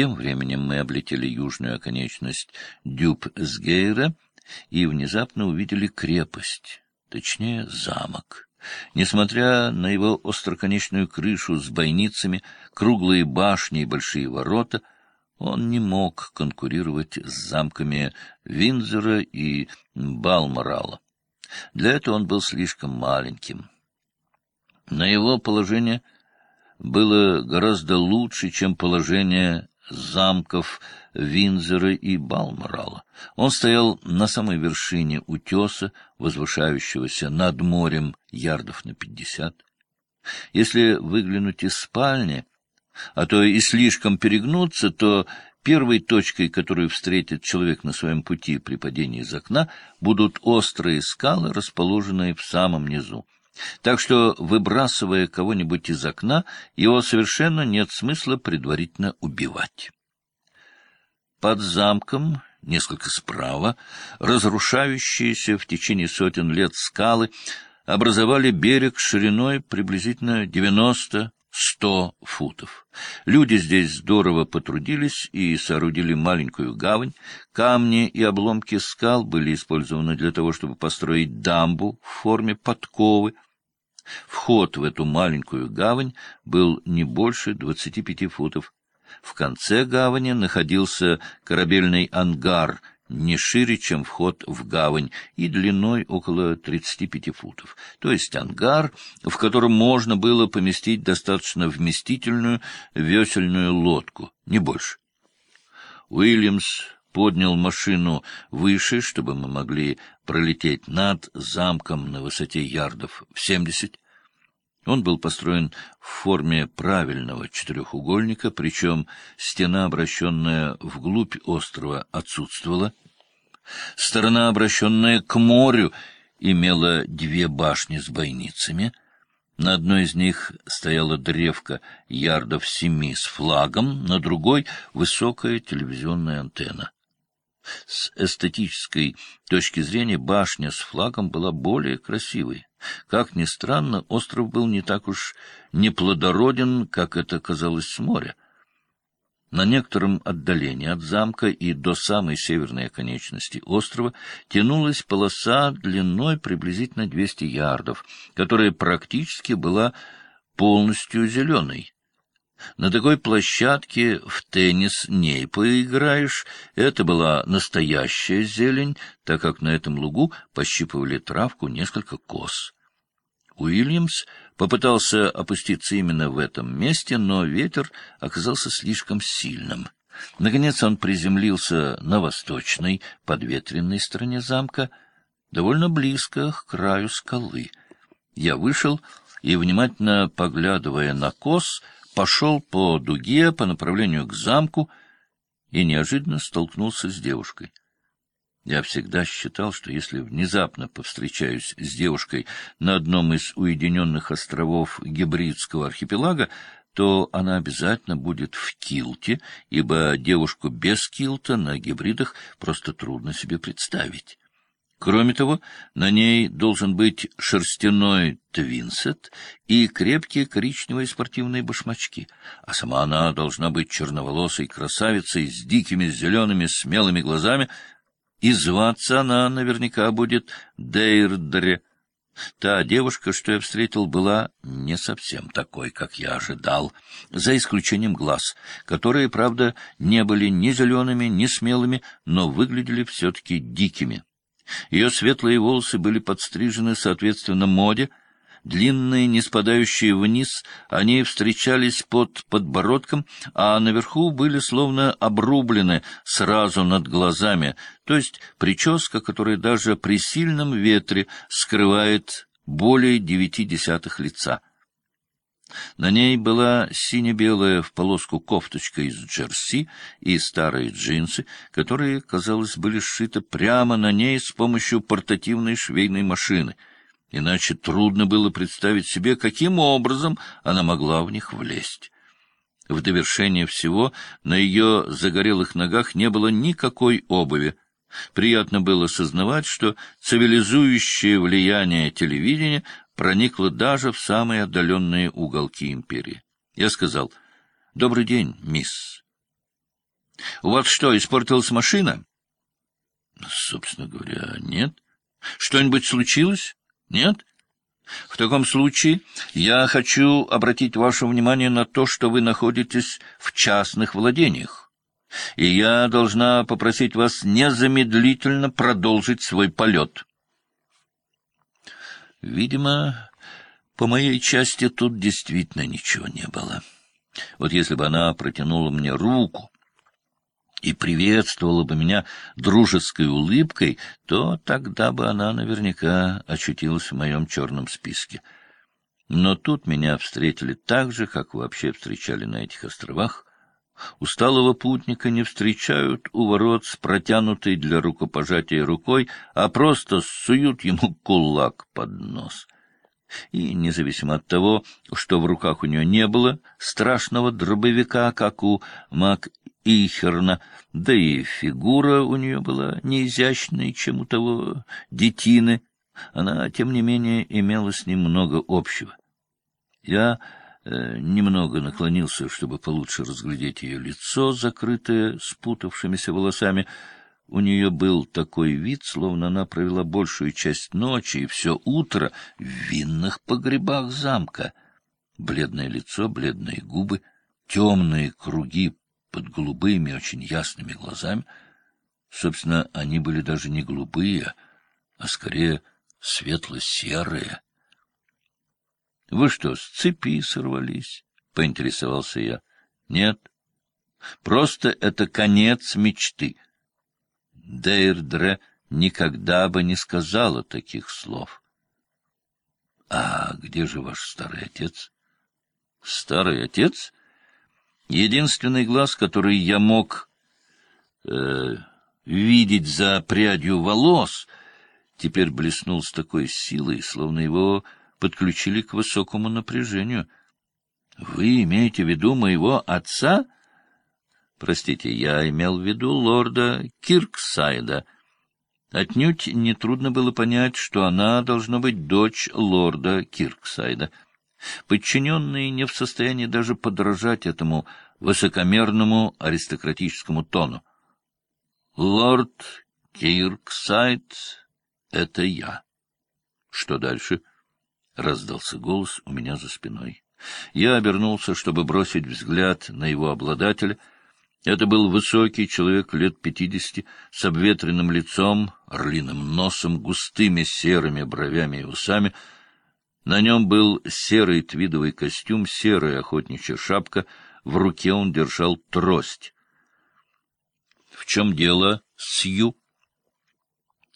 Тем временем мы облетели южную оконечность Дюб-Сгейра и внезапно увидели крепость, точнее замок. Несмотря на его остроконечную крышу с бойницами, круглые башни и большие ворота, он не мог конкурировать с замками Винзера и Балморала. Для этого он был слишком маленьким. На его положение было гораздо лучше, чем положение замков Винзера и Балморала. Он стоял на самой вершине утеса, возвышающегося над морем ярдов на пятьдесят. Если выглянуть из спальни, а то и слишком перегнуться, то первой точкой, которую встретит человек на своем пути при падении из окна, будут острые скалы, расположенные в самом низу. Так что, выбрасывая кого-нибудь из окна, его совершенно нет смысла предварительно убивать. Под замком, несколько справа, разрушающиеся в течение сотен лет скалы образовали берег шириной приблизительно 90 сто футов. Люди здесь здорово потрудились и соорудили маленькую гавань. Камни и обломки скал были использованы для того, чтобы построить дамбу в форме подковы. Вход в эту маленькую гавань был не больше двадцати пяти футов. В конце гавани находился корабельный ангар не шире, чем вход в гавань, и длиной около 35 футов, то есть ангар, в котором можно было поместить достаточно вместительную весельную лодку, не больше. Уильямс поднял машину выше, чтобы мы могли пролететь над замком на высоте ярдов в семьдесят. Он был построен в форме правильного четырехугольника, причем стена, обращенная вглубь острова, отсутствовала. Сторона, обращенная к морю, имела две башни с бойницами. На одной из них стояла древка ярдов семи с флагом, на другой — высокая телевизионная антенна. С эстетической точки зрения башня с флагом была более красивой. Как ни странно, остров был не так уж неплодороден, как это казалось с моря. На некотором отдалении от замка и до самой северной оконечности острова тянулась полоса длиной приблизительно 200 ярдов, которая практически была полностью зеленой. На такой площадке в теннис не поиграешь. Это была настоящая зелень, так как на этом лугу пощипывали травку несколько коз. Уильямс попытался опуститься именно в этом месте, но ветер оказался слишком сильным. Наконец он приземлился на восточной, подветренной стороне замка, довольно близко к краю скалы. Я вышел и, внимательно поглядывая на коз, пошел по дуге по направлению к замку и неожиданно столкнулся с девушкой. Я всегда считал, что если внезапно повстречаюсь с девушкой на одном из уединенных островов Гибридского архипелага, то она обязательно будет в килте, ибо девушку без килта на гибридах просто трудно себе представить. Кроме того, на ней должен быть шерстяной твинсет и крепкие коричневые спортивные башмачки, а сама она должна быть черноволосой красавицей с дикими зелеными смелыми глазами, и зваться она наверняка будет Дейрдре. Та девушка, что я встретил, была не совсем такой, как я ожидал, за исключением глаз, которые, правда, не были ни зелеными, ни смелыми, но выглядели все-таки дикими. Ее светлые волосы были подстрижены соответственно моде, длинные, не спадающие вниз, они встречались под подбородком, а наверху были словно обрублены сразу над глазами, то есть прическа, которая даже при сильном ветре скрывает более девяти десятых лица. На ней была сине-белая в полоску кофточка из джерси и старые джинсы, которые, казалось, были сшиты прямо на ней с помощью портативной швейной машины. Иначе трудно было представить себе, каким образом она могла в них влезть. В довершение всего на ее загорелых ногах не было никакой обуви. Приятно было сознавать, что цивилизующее влияние телевидения проникла даже в самые отдаленные уголки империи. Я сказал, «Добрый день, мисс». У вас что, испортилась машина? Собственно говоря, нет. Что-нибудь случилось? Нет? В таком случае я хочу обратить ваше внимание на то, что вы находитесь в частных владениях, и я должна попросить вас незамедлительно продолжить свой полет. Видимо, по моей части тут действительно ничего не было. Вот если бы она протянула мне руку и приветствовала бы меня дружеской улыбкой, то тогда бы она наверняка очутилась в моем черном списке. Но тут меня встретили так же, как вообще встречали на этих островах. Усталого путника не встречают у ворот с протянутой для рукопожатия рукой, а просто суют ему кулак под нос — и, независимо от того, что в руках у нее не было страшного дробовика, как у Мак Ихерна, да и фигура у нее была не изящной, чем у того детины, она, тем не менее, имела с ним много общего. Я немного наклонился, чтобы получше разглядеть ее лицо, закрытое спутавшимися волосами, у нее был такой вид, словно она провела большую часть ночи и все утро в винных погребах замка. Бледное лицо, бледные губы, темные круги под голубыми, очень ясными глазами. Собственно, они были даже не голубые, а скорее светло-серые. — Вы что, с цепи сорвались? — поинтересовался я. — Нет. Просто это конец мечты — Дейрдре никогда бы не сказала таких слов. — А где же ваш старый отец? — Старый отец? Единственный глаз, который я мог э, видеть за прядью волос, теперь блеснул с такой силой, словно его подключили к высокому напряжению. — Вы имеете в виду моего отца? — Простите, я имел в виду лорда Кирксайда. Отнюдь нетрудно было понять, что она должна быть дочь лорда Кирксайда. Подчиненные не в состоянии даже подражать этому высокомерному аристократическому тону. «Лорд Кирксайд — это я». «Что дальше?» — раздался голос у меня за спиной. Я обернулся, чтобы бросить взгляд на его обладателя — это был высокий человек лет пятидесяти, с обветренным лицом, орлиным носом, густыми серыми бровями и усами. На нем был серый твидовый костюм, серая охотничья шапка, в руке он держал трость. — В чем дело, Сью?